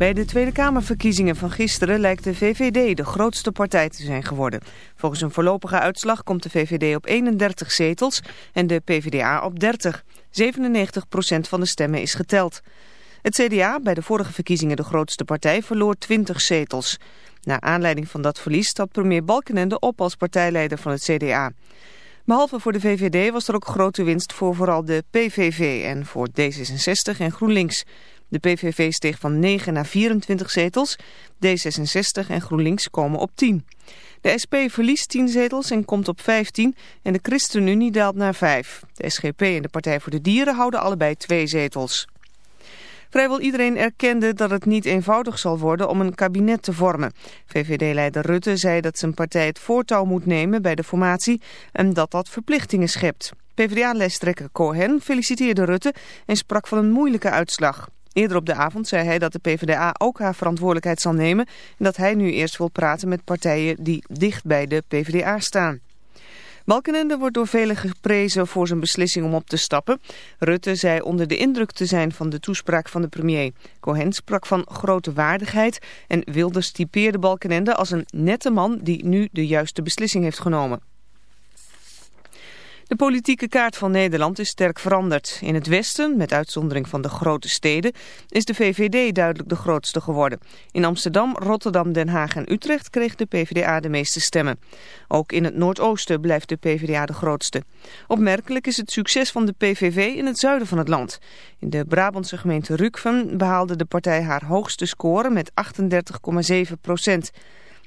Bij de Tweede Kamerverkiezingen van gisteren lijkt de VVD de grootste partij te zijn geworden. Volgens een voorlopige uitslag komt de VVD op 31 zetels en de PvdA op 30. 97% van de stemmen is geteld. Het CDA, bij de vorige verkiezingen de grootste partij, verloor 20 zetels. Na aanleiding van dat verlies stapt premier Balkenende op als partijleider van het CDA. Behalve voor de VVD was er ook grote winst voor vooral de PVV en voor D66 en GroenLinks. De PVV steeg van 9 naar 24 zetels, D66 en GroenLinks komen op 10. De SP verliest 10 zetels en komt op 15 en de ChristenUnie daalt naar 5. De SGP en de Partij voor de Dieren houden allebei 2 zetels. Vrijwel iedereen erkende dat het niet eenvoudig zal worden om een kabinet te vormen. VVD-leider Rutte zei dat zijn partij het voortouw moet nemen bij de formatie en dat dat verplichtingen schept. PvdA-lijsttrekker Cohen feliciteerde Rutte en sprak van een moeilijke uitslag. Eerder op de avond zei hij dat de PvdA ook haar verantwoordelijkheid zal nemen... en dat hij nu eerst wil praten met partijen die dicht bij de PvdA staan. Balkenende wordt door velen geprezen voor zijn beslissing om op te stappen. Rutte zei onder de indruk te zijn van de toespraak van de premier. Cohen sprak van grote waardigheid en Wilders typeerde Balkenende als een nette man die nu de juiste beslissing heeft genomen. De politieke kaart van Nederland is sterk veranderd. In het westen, met uitzondering van de grote steden, is de VVD duidelijk de grootste geworden. In Amsterdam, Rotterdam, Den Haag en Utrecht kreeg de PvdA de meeste stemmen. Ook in het noordoosten blijft de PvdA de grootste. Opmerkelijk is het succes van de PVV in het zuiden van het land. In de Brabantse gemeente Rukven behaalde de partij haar hoogste score met 38,7 procent.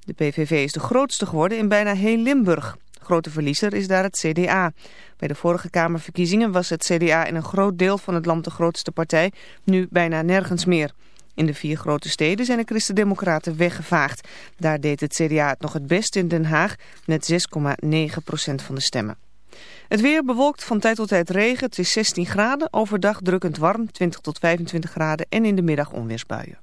De PVV is de grootste geworden in bijna heel Limburg. Grote verliezer is daar het CDA. Bij de vorige Kamerverkiezingen was het CDA in een groot deel van het land de grootste partij, nu bijna nergens meer. In de vier grote steden zijn de Christen-Democraten weggevaagd. Daar deed het CDA het nog het best in Den Haag met 6,9% van de stemmen. Het weer bewolkt van tijd tot tijd regen. Het is 16 graden, overdag drukkend warm, 20 tot 25 graden en in de middag onweersbuien.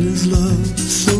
his love so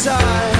side.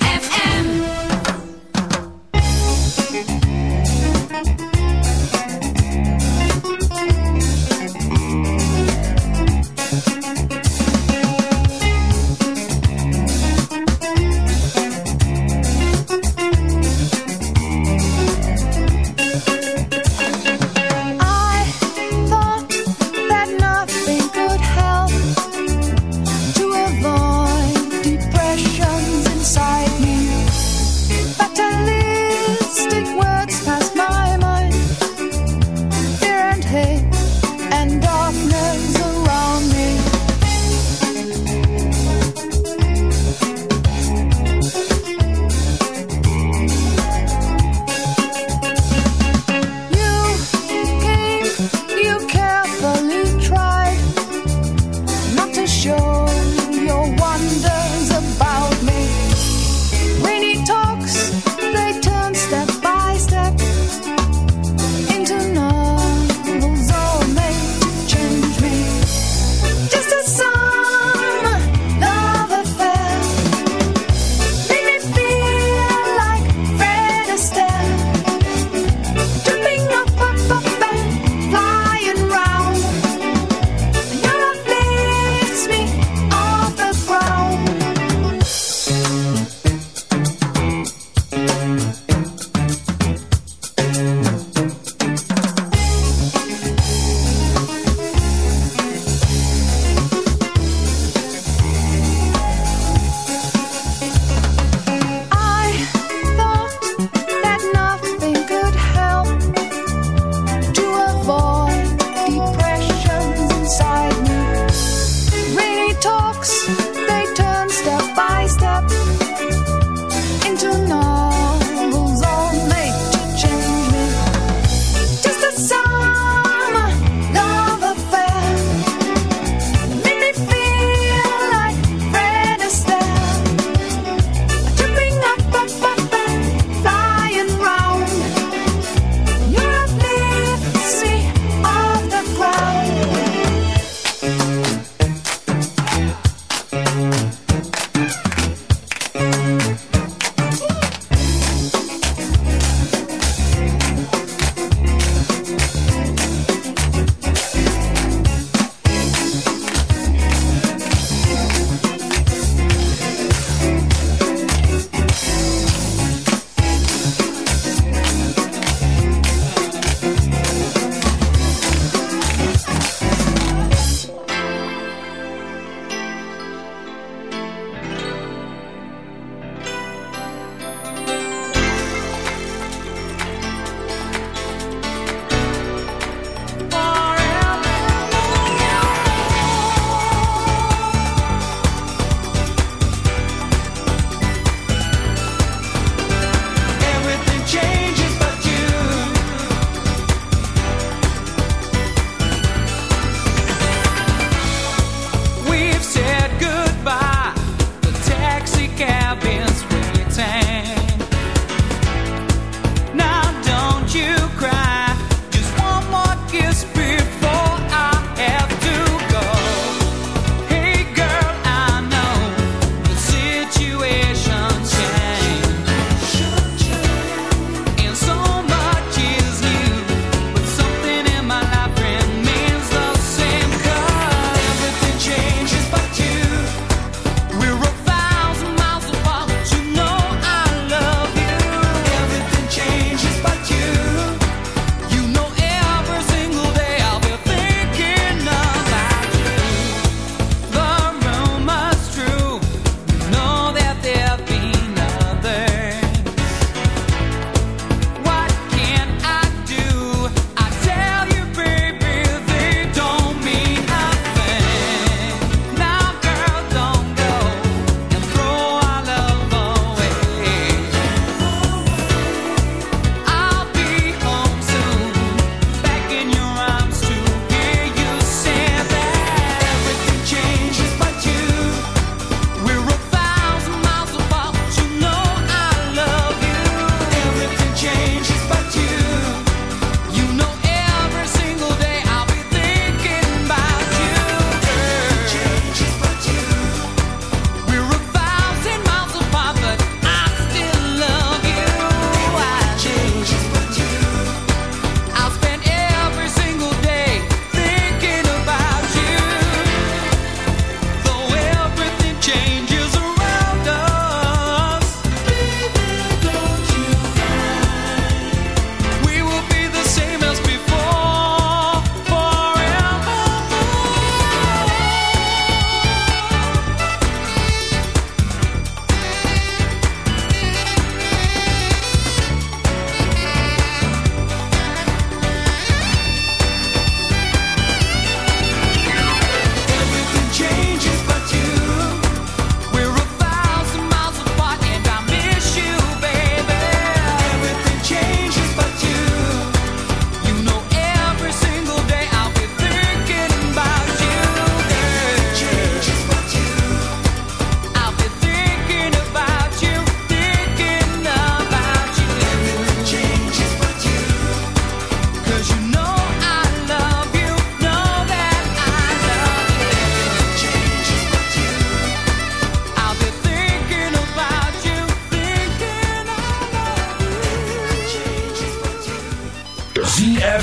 tell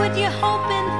what you hoping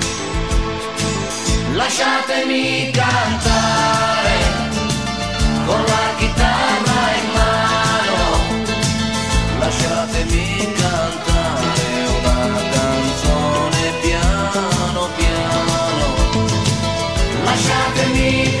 Lasciatemi cantare con la chitarra in mano. Lasciatemi cantare una canzone piano piano. Lasciatemi cantare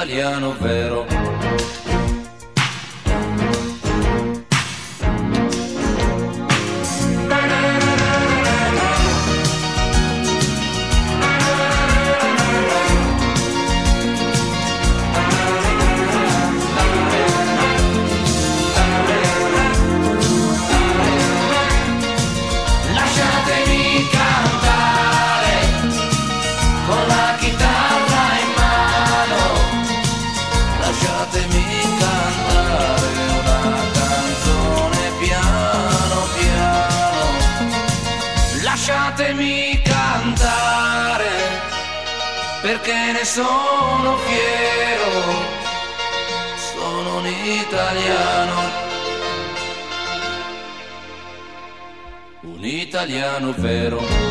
italiano vero. Italiano vero.